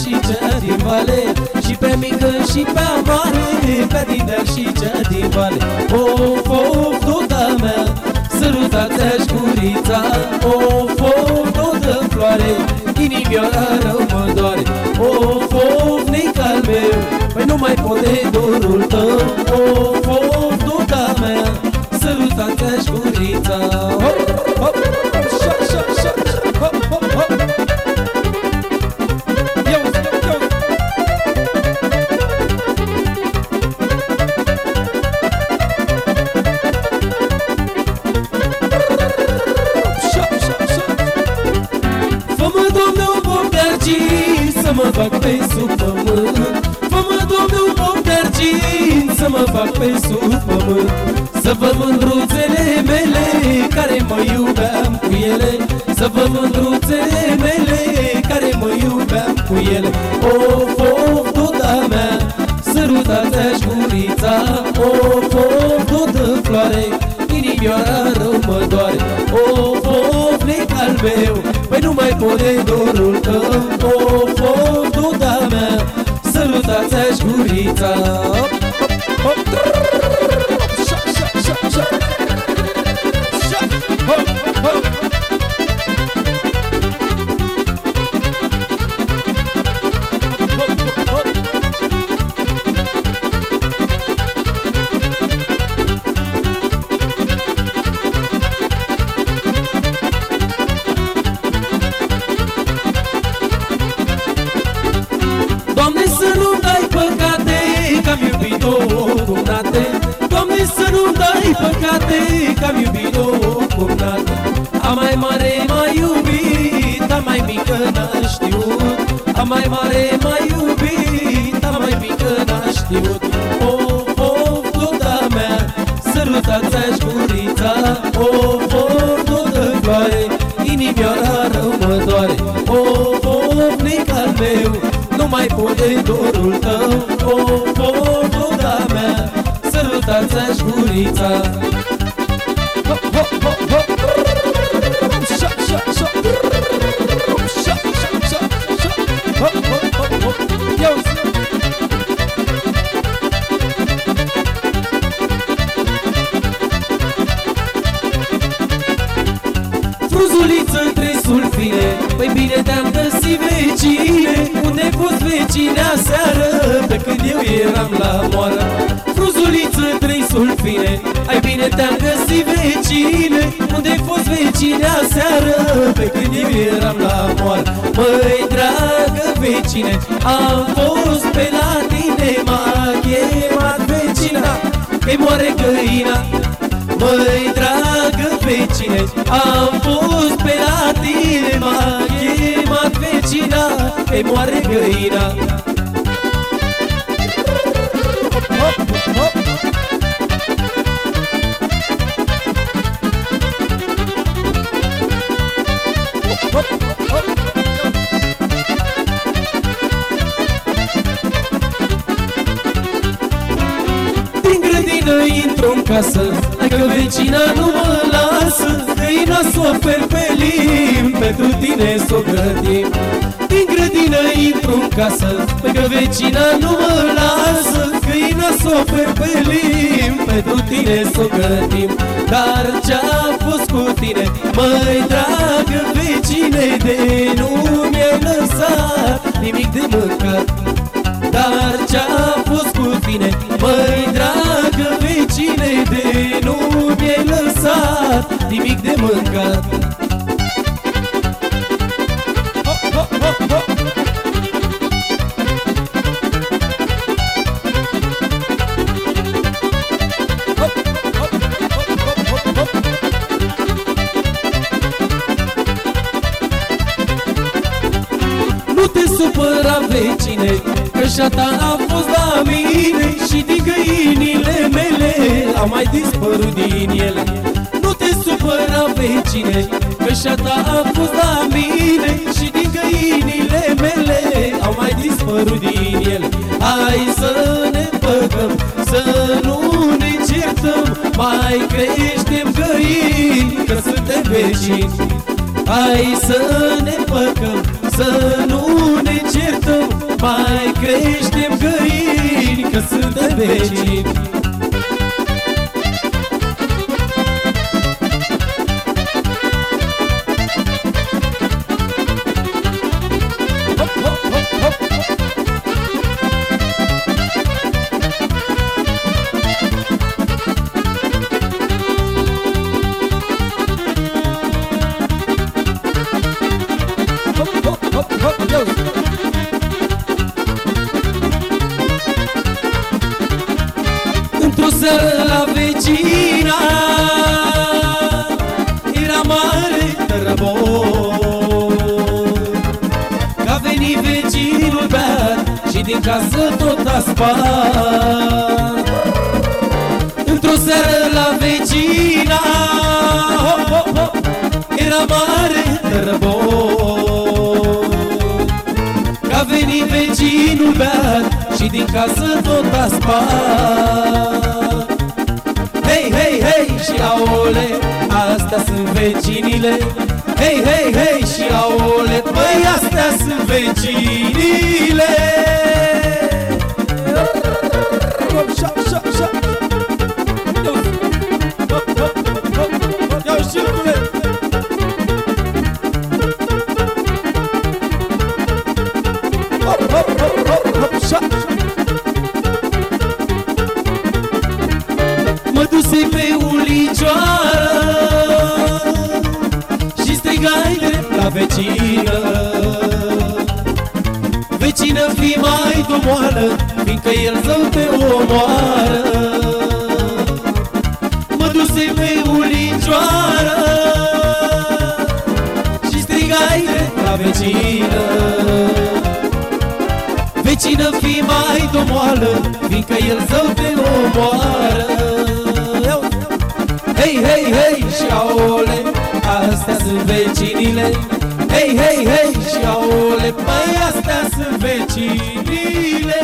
și cea din vale Și pe mică și pe mare Pe din deal și cea din vale. Of, of, duda mea Sărutați-aș gurița Of, of, dudă floare Inimioara rău mă doare. Of, of, necal meu Păi nu mai pot de dorul tău. Of, of, pe sub pământ. Fă-mă, Domnul, pop de argint Să mă fac pe sub pământ. Să văd mândruțele mele Care mă iubeam cu ele. Să văd mândruțele mele Care mă iubeam cu ele. Of, of, duda mea Sărutați-aș gurița Of, of, dudă floare Inimioara rău mă doare. Of, of, necal meu Păi nu mai pot de dorul tău Of, of, duda mea. Sărutați-aș gurița păcate Că-am iubit două cumnate A mai mare m-a iubit A mai mică n-a știut. A mai mare m-a iubit A mai mică n-a știut. Of, of, duda mea Sărutați-aș gurița Of, of, dudă floare Inimioara rău mă doare Of, of, necal meu nu mai pot de dorul tău. O, o, duda mea Sărutați-aș gurița Hop, hop, hop, hop Șa, șa, șa Șa, șa, șa, șa Hop, hop, hop, hop Eu Fruzuliță între sulfine Păi bine te-am găsit vecine. Unde fost vecine aseară Pe când eu eram la moară? Fruzuliță între sulfine Ai bine te-am găsit vecine Unde fost vecine aseară? Pe când eu eram la moară Măi dragă vecine Am fost pe la tine M-a chemat vecina. Că-i moare găina Măi, dragă vecine, am fost pe la tine M-a chemat vecina, că moare găina Din grădină intru în casă Hai că vecina nu mă lasă. Găina s-o ofer pe lim Pentru tine s-o gătim Din grădină intru în casă Hai că vecina nu mă lasă. Găina s-o ofer pe lim Pentru tine s-o gătim Dar ce-a fost cu tine Măi dragă vecine De nu mi-ai lăsat Nimic de mâncat. Dar ce-a nimic de mâncat Hop, hop, hop, hop. Hop, hop, hop, hop, hop, hop. Nu te supăra vecine Că șata a fost la mine Și din găinile mele Am mai dispărut din ele Nu te pe cine Veșa ta a fost la mine Și din găinile mele Au mai dispărut din el Hai să ne păcăm Să nu ne certăm Mai creștem găini Că suntem veșnici Hai să ne păcăm Să nu ne certăm Mai creștem găini Că suntem veșnici Într-o seară la vecina. Era mare tărăbor Că a venit vecinul beat Și din casă tot a spart. Într-o seară la vecina hop, hop, hop, Era mare tărăbor Că a venit vecinul beat Și din casă tot a spart Hei, hei, hei și aole Astea sunt vecinile. Hei, hei, hei și aole Băi, astea sunt vecinile vecină. Vecină, fii mai domoală Fiindcă el zău te omoară. Mă duse pe ulicioară Și strigai drept la vecină. Vecină, fii mai domoală Fiindcă el zău te omoară Hei, hei, hei. Și aole Păi astea sunt vecinile